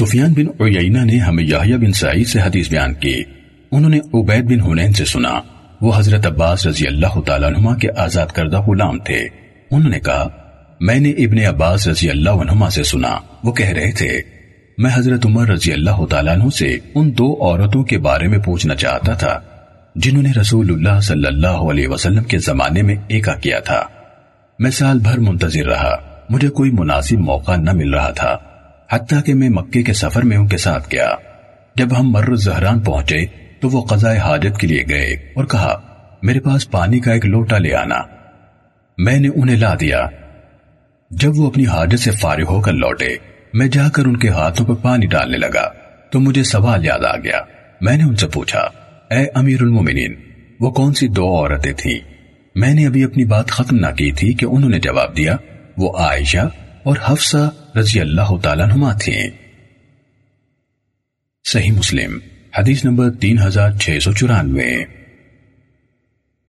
سفیان بن عیینہ نے ہمیں یحییٰ بن سعید سے حدیث بیان کی۔ انہوں نے عبید بن حنین سے سنا۔ وہ حضرت عباس رضی اللہ تعالیٰ عنہما کے آزاد کردہ غلام تھے۔ انہوں نے کہا، میں نے ابن عباس رضی اللہ عنہما سے سنا۔ وہ کہہ رہے تھے، میں حضرت عمر رضی اللہ تعالیٰ عنہ سے ان دو عورتوں کے بارے میں پوچھنا چاہتا تھا، جنہوں نے رسول اللہ صلی اللہ علیہ وسلم کے زمانے میں ایکا کیا تھا۔ میں سال بھر منتظر رہا، مجھے کوئی مناسب موقع نہ مل رہا تھا۔ حتیٰ کہ میں مکے کے سفر میں ان کے ساتھ گیا۔ جب ہم مر زہران پہنچے تو وہ قضاء حاجت کے لیے گئے اور کہا، میرے پاس پانی کا ایک لوٹا لے آنا۔ میں نے انہیں لا دیا۔ جب وہ اپنی حاجت سے فارغ ہو کر لوٹے، میں جا کر ان کے ہاتھوں پر پانی ڈالنے لگا، تو مجھے سوال یاد آ گیا۔ میں نے ان سے پوچھا، اے امیر المومنین، وہ کون سی دو عورتیں تھیں؟ میں نے ابھی اپنی بات ختم نہ کی تھی کہ انہوں نے جواب دیا، وہ عائشہ اور حفصہ رضی اللہ تعالیٰ نما تھیں صحیح مسلم، حدیث نمبر تین ہزار چھ سو چورانوے۔